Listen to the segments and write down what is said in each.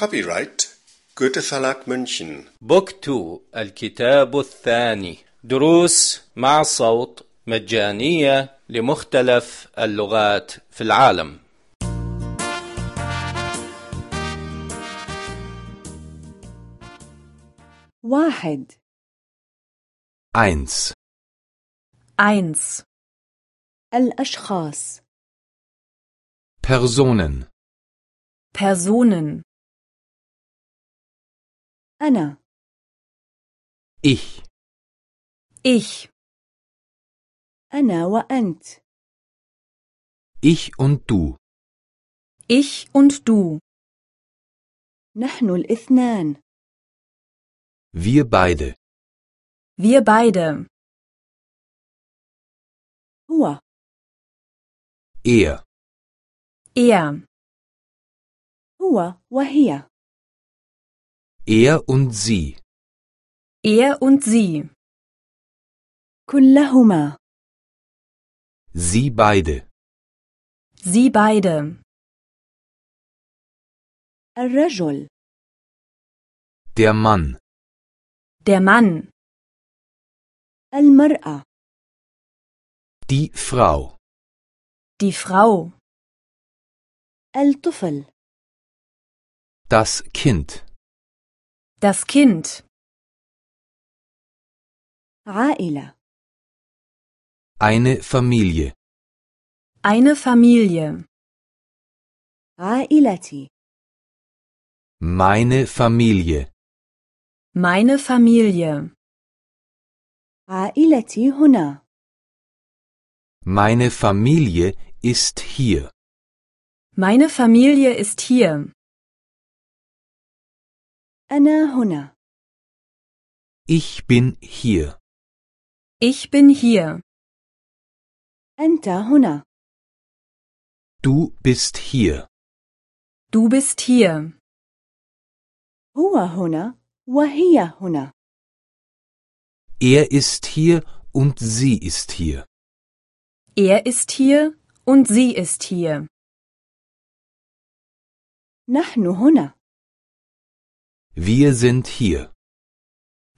Copyright Goethe Verlag München. بوك 2 الكتاب الثاني دروس مع صوت مجانية لمختلف اللغات في العالم واحد Eins. Eins. الأشخاص Personen. Personen. أنا Ich. Ich. أنا وأنت Ich und du. Ich und du. نحن الاثنان Wir beide. Wir beide. هو Er. Er. هو وهي Er und sie. Er und sie. كلهما Sie beide. Sie beide. الرجل Der Mann. Der Mann. المرأة Die Frau. Die Frau. الطفل Das Kind. Das Kind. عائلة Eine Familie. Eine Familie. عائلتي Meine Familie. Meine Familie. عائلتي هنا Meine Familie ist hier. Meine Familie ist hier. أنا هنا Ich bin hier. Ich bin hier. أنت هنا Du bist hier. Du bist hier. هو هنا وهي هنا Er ist hier und sie ist hier. Er ist hier und sie ist hier. نحن هنا Wir sind hier.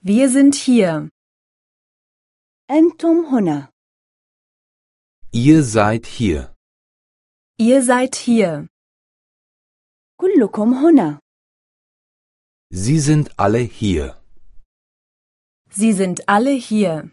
Wir sind hier. أنتم هنا Ihr seid hier. Ihr seid hier. كلكم هنا Sie sind alle hier. Sie sind alle hier.